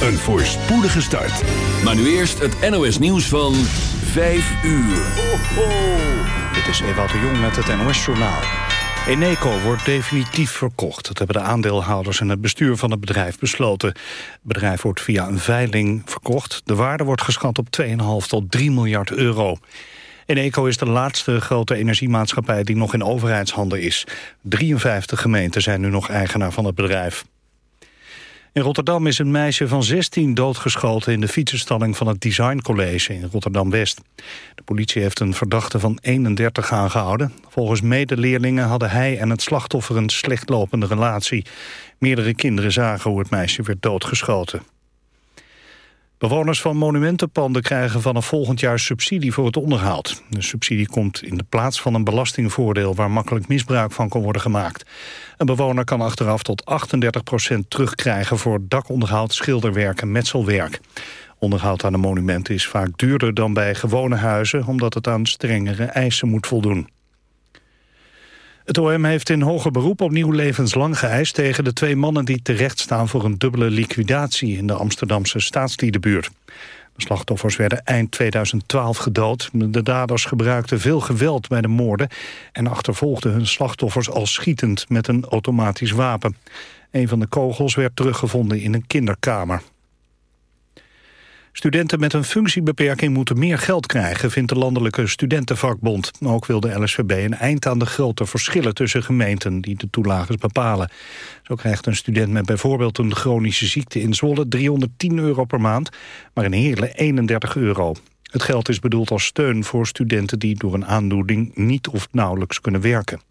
Een voorspoedige start. Maar nu eerst het NOS nieuws van 5 uur. Ho, ho. Dit is Ewout de Jong met het NOS Journaal. Eneco wordt definitief verkocht. Dat hebben de aandeelhouders en het bestuur van het bedrijf besloten. Het bedrijf wordt via een veiling verkocht. De waarde wordt geschat op 2,5 tot 3 miljard euro. Eneco is de laatste grote energiemaatschappij die nog in overheidshanden is. 53 gemeenten zijn nu nog eigenaar van het bedrijf. In Rotterdam is een meisje van 16 doodgeschoten in de fietsenstalling van het Design College in Rotterdam-West. De politie heeft een verdachte van 31 aangehouden. Volgens medeleerlingen hadden hij en het slachtoffer een slechtlopende relatie. Meerdere kinderen zagen hoe het meisje werd doodgeschoten. Bewoners van monumentenpanden krijgen vanaf volgend jaar subsidie voor het onderhoud. De subsidie komt in de plaats van een belastingvoordeel waar makkelijk misbruik van kan worden gemaakt. Een bewoner kan achteraf tot 38% terugkrijgen voor dakonderhoud, schilderwerk en metselwerk. Onderhoud aan een monument is vaak duurder dan bij gewone huizen omdat het aan strengere eisen moet voldoen. Het OM heeft in hoger beroep opnieuw levenslang geëist tegen de twee mannen die terecht staan voor een dubbele liquidatie in de Amsterdamse staatsliedenbuurt. De slachtoffers werden eind 2012 gedood. De daders gebruikten veel geweld bij de moorden en achtervolgden hun slachtoffers al schietend met een automatisch wapen. Een van de kogels werd teruggevonden in een kinderkamer. Studenten met een functiebeperking moeten meer geld krijgen, vindt de Landelijke Studentenvakbond. Ook wil de LSVB een eind aan de grote verschillen tussen gemeenten die de toelages bepalen. Zo krijgt een student met bijvoorbeeld een chronische ziekte in Zwolle 310 euro per maand, maar in Heerlen 31 euro. Het geld is bedoeld als steun voor studenten die door een aandoening niet of nauwelijks kunnen werken.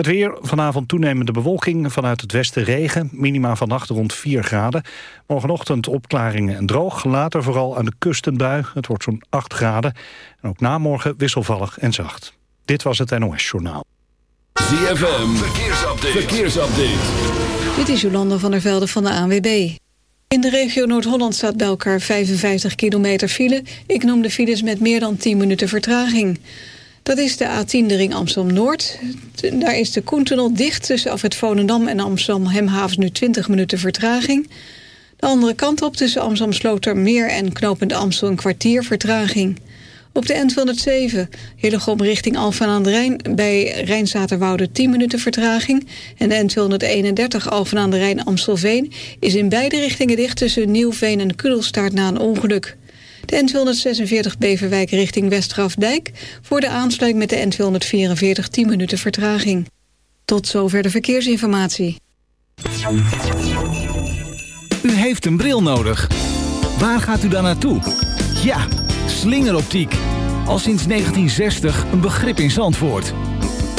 Het weer, vanavond toenemende bewolking, vanuit het westen regen. Minima vannacht rond 4 graden. Morgenochtend opklaringen en droog. Later vooral aan de kusten bui. Het wordt zo'n 8 graden. En ook na morgen wisselvallig en zacht. Dit was het NOS Journaal. ZFM, verkeersupdate. verkeersupdate. Dit is Jolanda van der Velde van de ANWB. In de regio Noord-Holland staat bij elkaar 55 kilometer file. Ik noem de files met meer dan 10 minuten vertraging. Dat is de A10, de ring Amsterdam-Noord. Daar is de Koentunnel dicht tussen af het Volendam en Amsterdam-Hemhavens nu 20 minuten vertraging. De andere kant op tussen Amsterdam-Slotermeer en Knopend Amstel een kwartier vertraging. Op de N207 Hillegom richting Alphen aan de Rijn... bij Rijnzaterwoude 10 minuten vertraging. En de N231 Alphen aan de Rijn Amstelveen... is in beide richtingen dicht tussen Nieuwveen en Kudelstaart na een ongeluk. De N246 Beverwijk richting Westgrafdijk... voor de aansluiting met de N244 10 minuten vertraging. Tot zover de verkeersinformatie. U heeft een bril nodig. Waar gaat u dan naartoe? Ja, slingeroptiek. Al sinds 1960 een begrip in Zandvoort.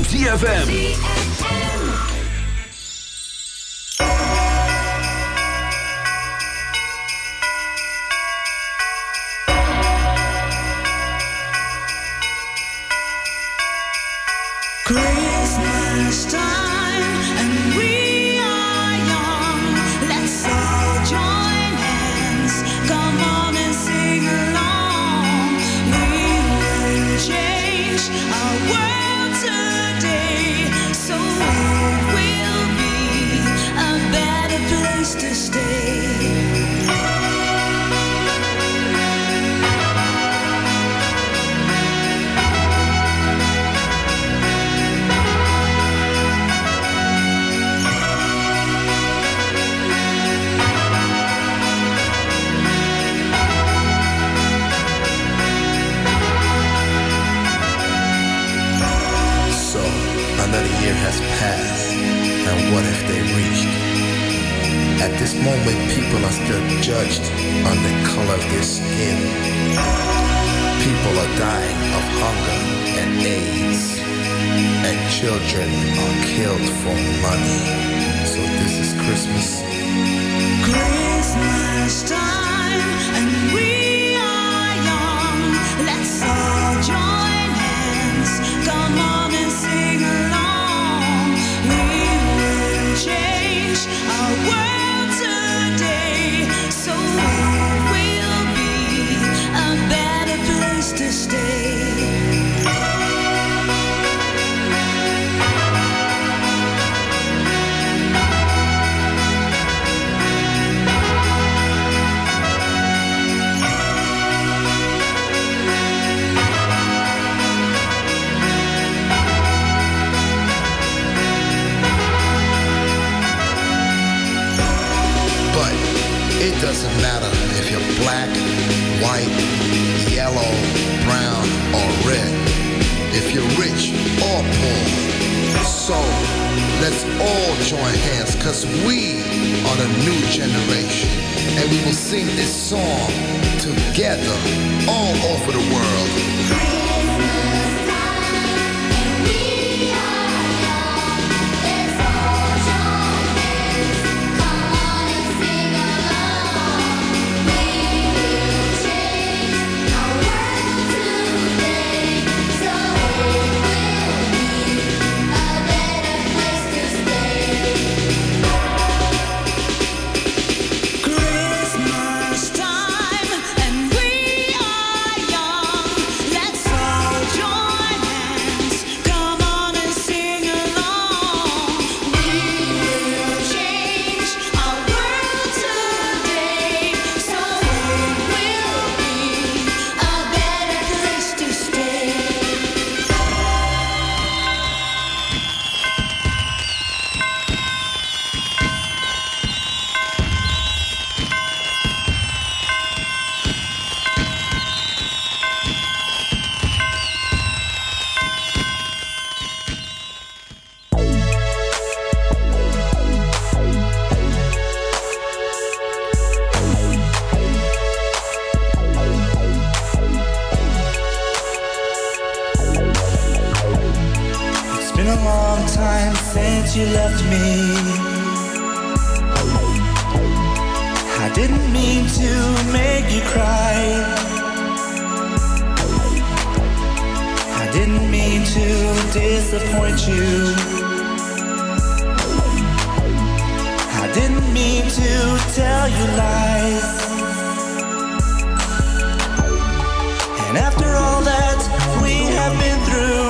op a long time since you left me. I didn't mean to make you cry. I didn't mean to disappoint you. I didn't mean to tell you lies. And after all that we have been through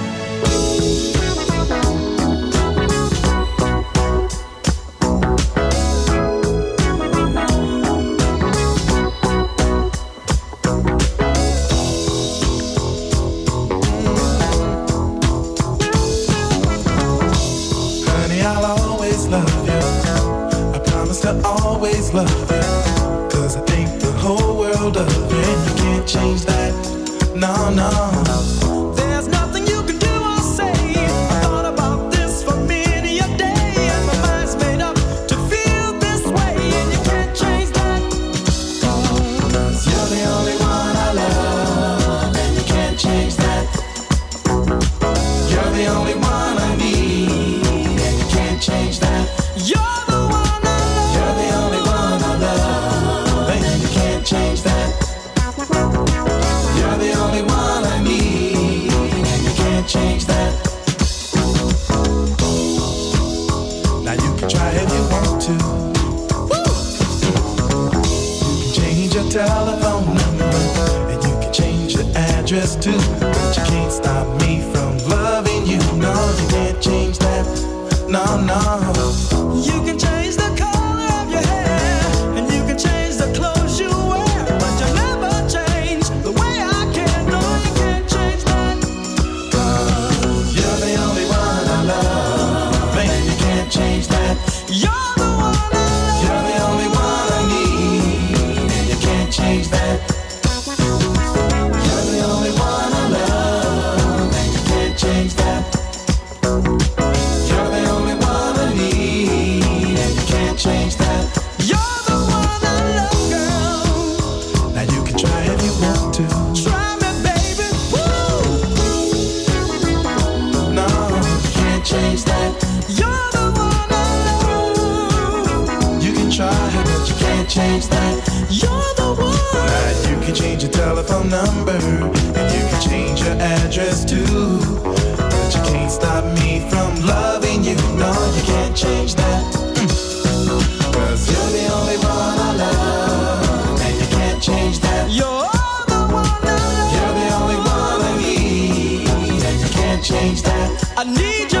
I need you.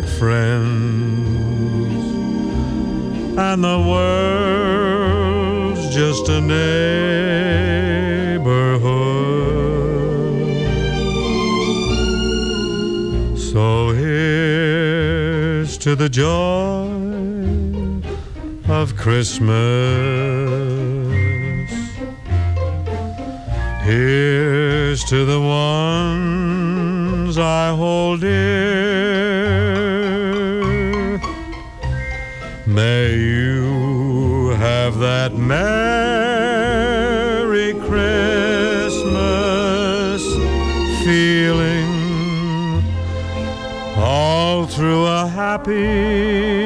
Like friends and the world's just a neighborhood. So here's to the joy of Christmas. Here's to the ones I dear. May you have that Merry Christmas feeling all through a happy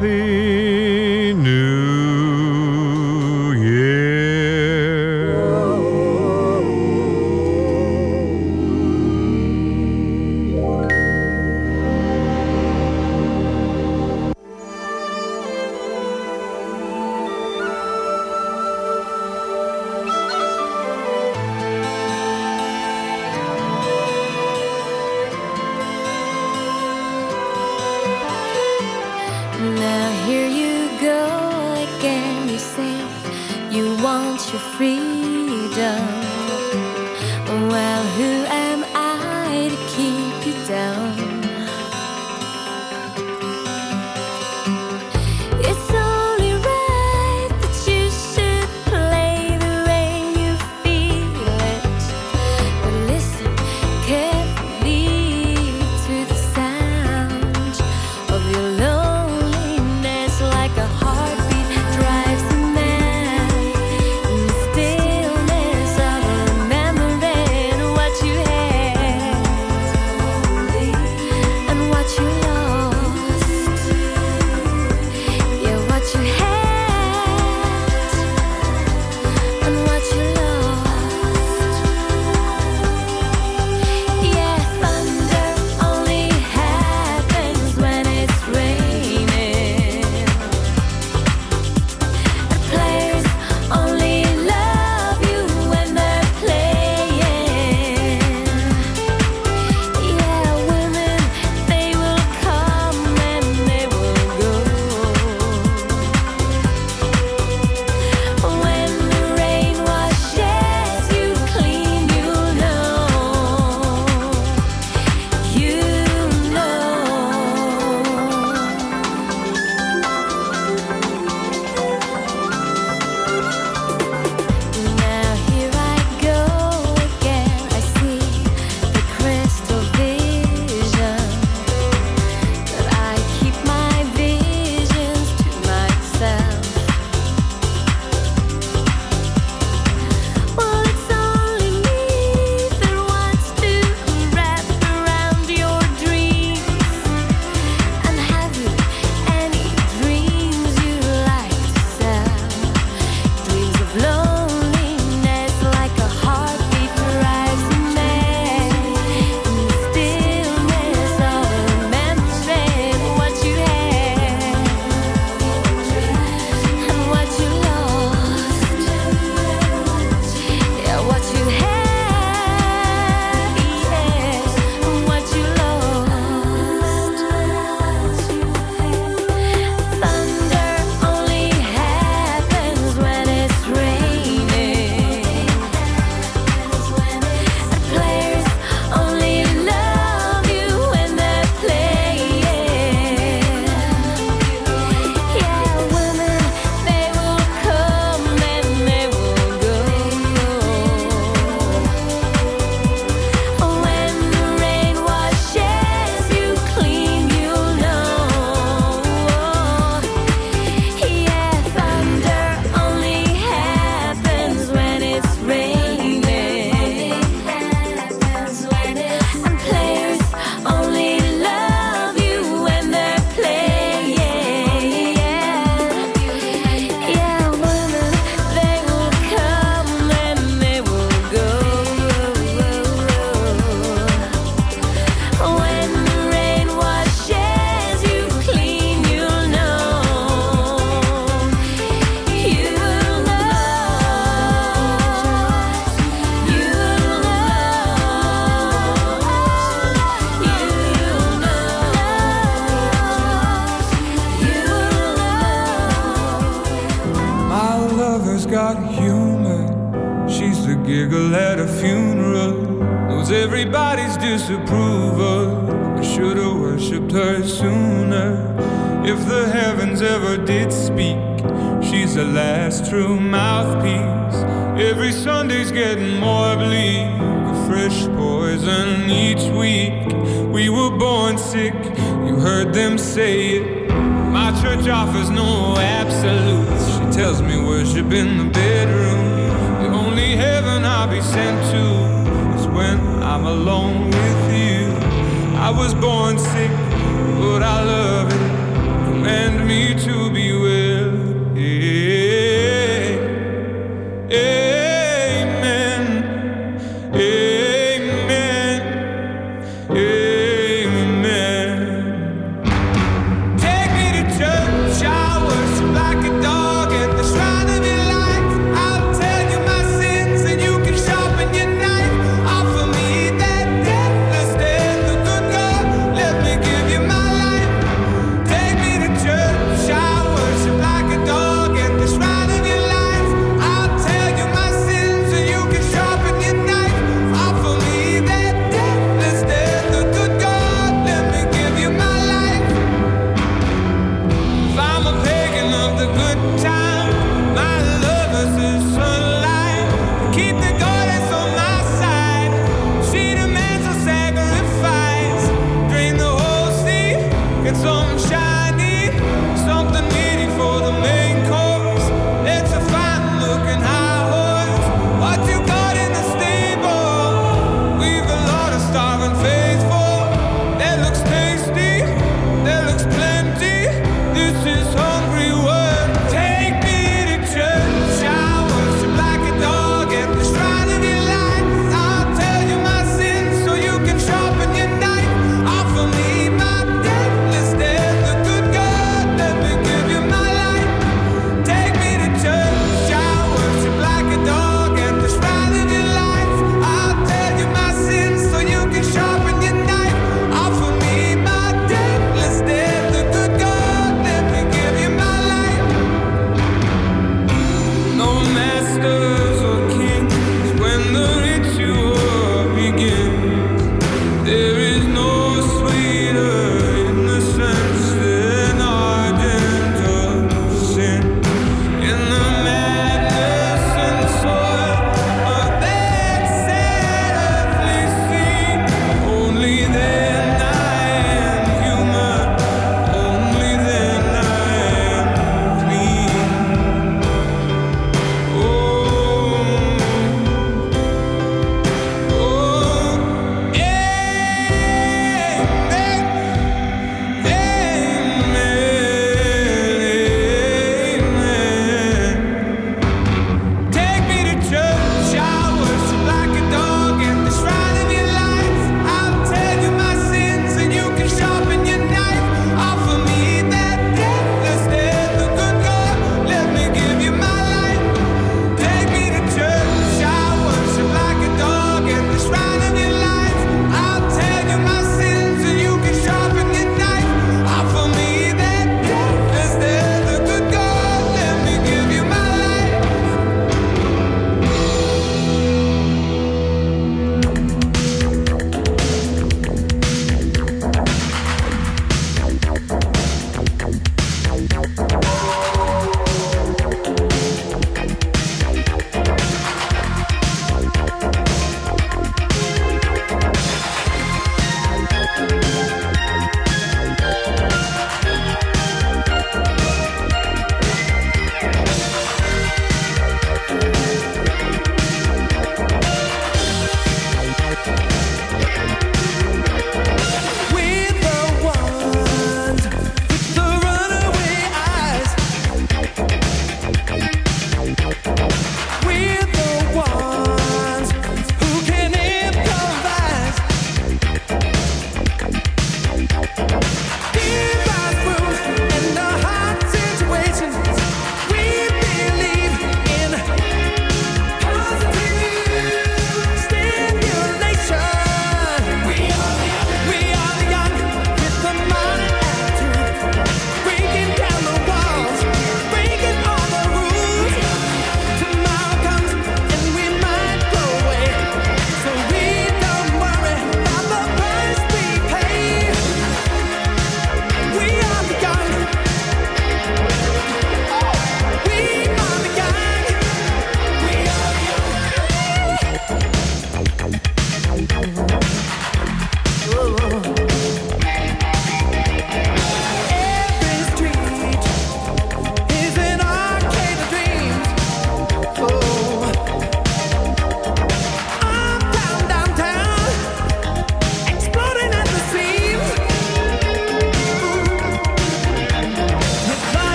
Happy days getting more bleak, a fresh poison each week. We were born sick, you heard them say it. My church offers no absolutes. She tells me worshiping